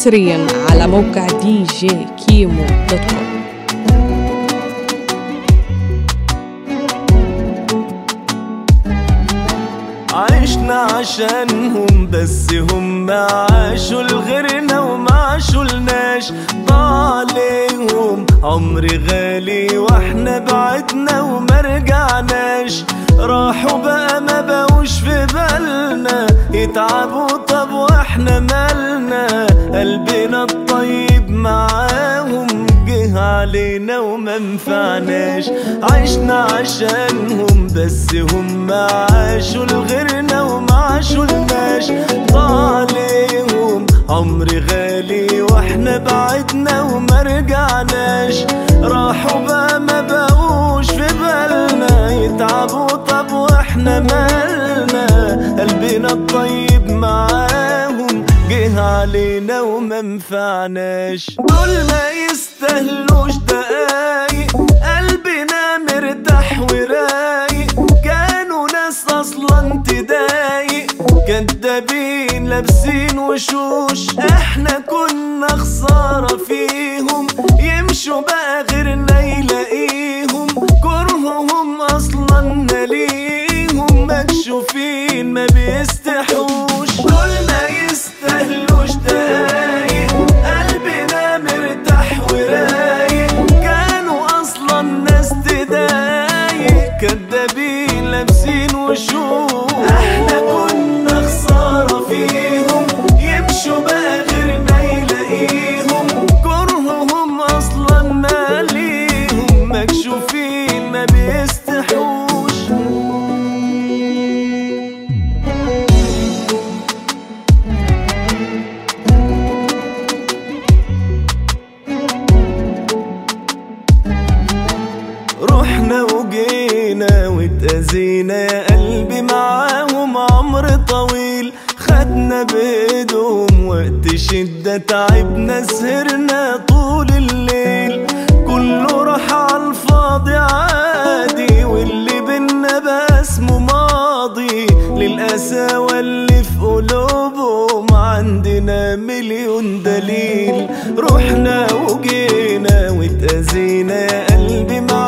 حصريا على موقع DJ Kimo dot com عشنا عشانهم بس هم عاشوا لغيرنا وما عاشوا لناش عليهم عمري غالي وإحنا بعدنا وما رجعناش. راحوا بقى ما بقوش في بالنا يتعبوا طب وإحنا مالنا قلبنا الطيب معاهم جه علينا وما نفعناش. عشنا عشانهم بس هم عاشوا لغيرنا وما عاشوا لناش عليهم عمري غالي وإحنا بعدنا وما رجعناش. راحوا بقى ما بقوش في بالنا. علينا وما نفعناش. دول ما يستاهلوش دقايق. قلبنا مرتاح ورايق. كانوا ناس أصلا تضايق. كدابين لابسين وشوش. إحنا كنا خسارة فيهم. يمشوا بقى غيرنا يلاقيهم. كرههم أصلا نليهم. مكشوفين ما بيستحوش. لابسين خدنا بإيدهم وقت شدة تعبنا سهرنا طول الليل. كله راح عالفاضي عادي واللي بينا بقى اسمه ماضي. للقساوة اللي في قلوبهم عندنا مليون دليل. رحنا وجينا واتأذينا يا قلبي معاهم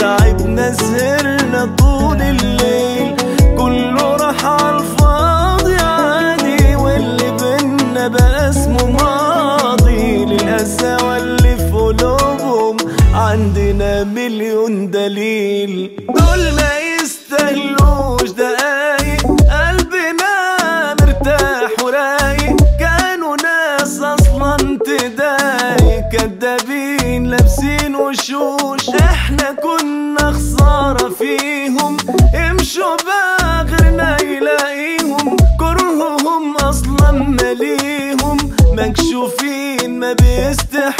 تعبنا سهرنا طول الليل. كله راح عالفاضي عادي واللي بينا بقى اسمه ماضي. للقساوة اللي في قلوبهم عندنا مليون دليل. دول ما يستاهلوش دقايق. قلبنا مرتاح ورايق. كانوا ناس أصلا تضايق. كدابين لابسين وشوش بقى غيرنا يلاقيهم كرههم أصلا مليهم مكشوفين ما بيستحوش